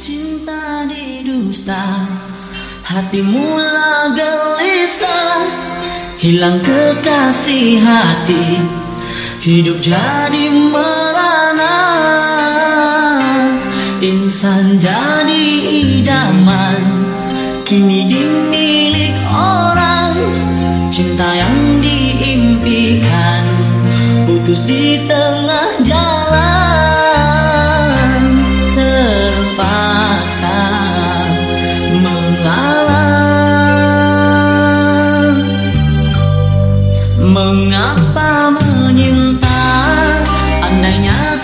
cinta didusta Hati mula gelisah Hilang kekasih hati. Hidup jadi merana Insan jadi idaman. Kini dimilik orang Cinta yang diimpikan. Putus di tengah jalan Mengapa menyinta Andainya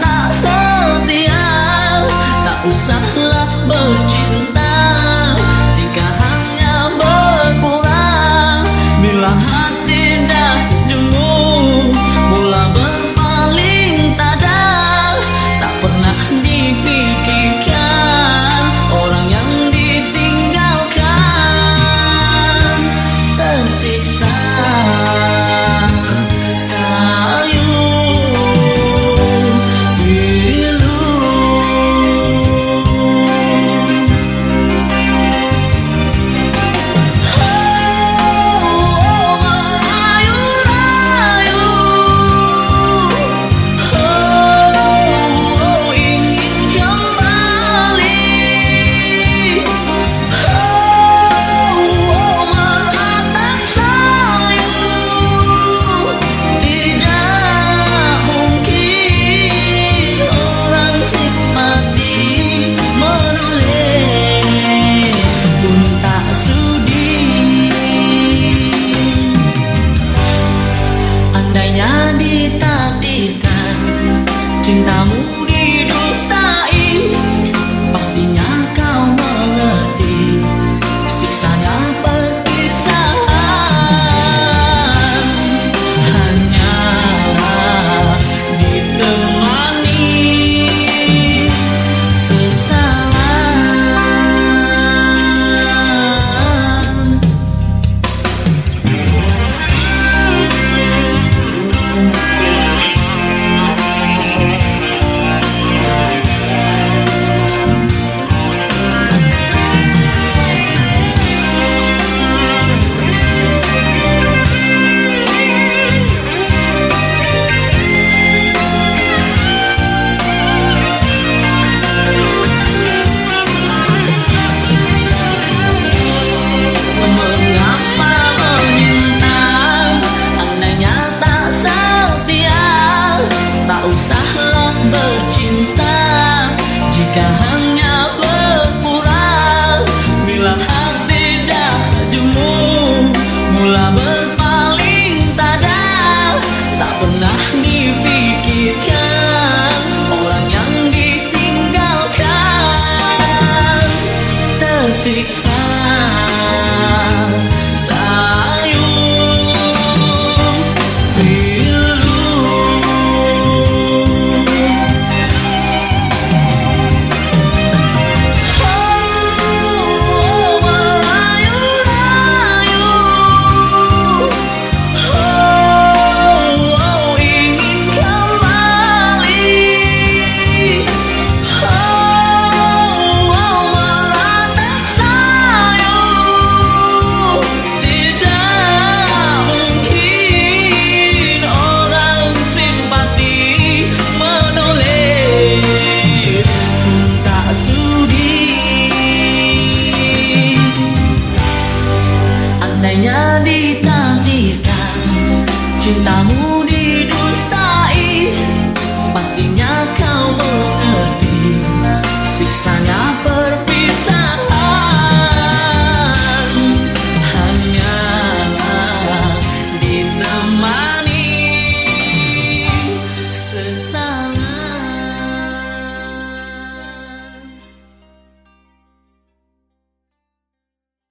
Jika hanya berpura Bila hati dah jemu Mula berpaling tada Tak pernah dipikirkan Orang yang ditinggalkan. Tersiksa Cintamu didustai Pastinya kau mengerti. Siksanya pergi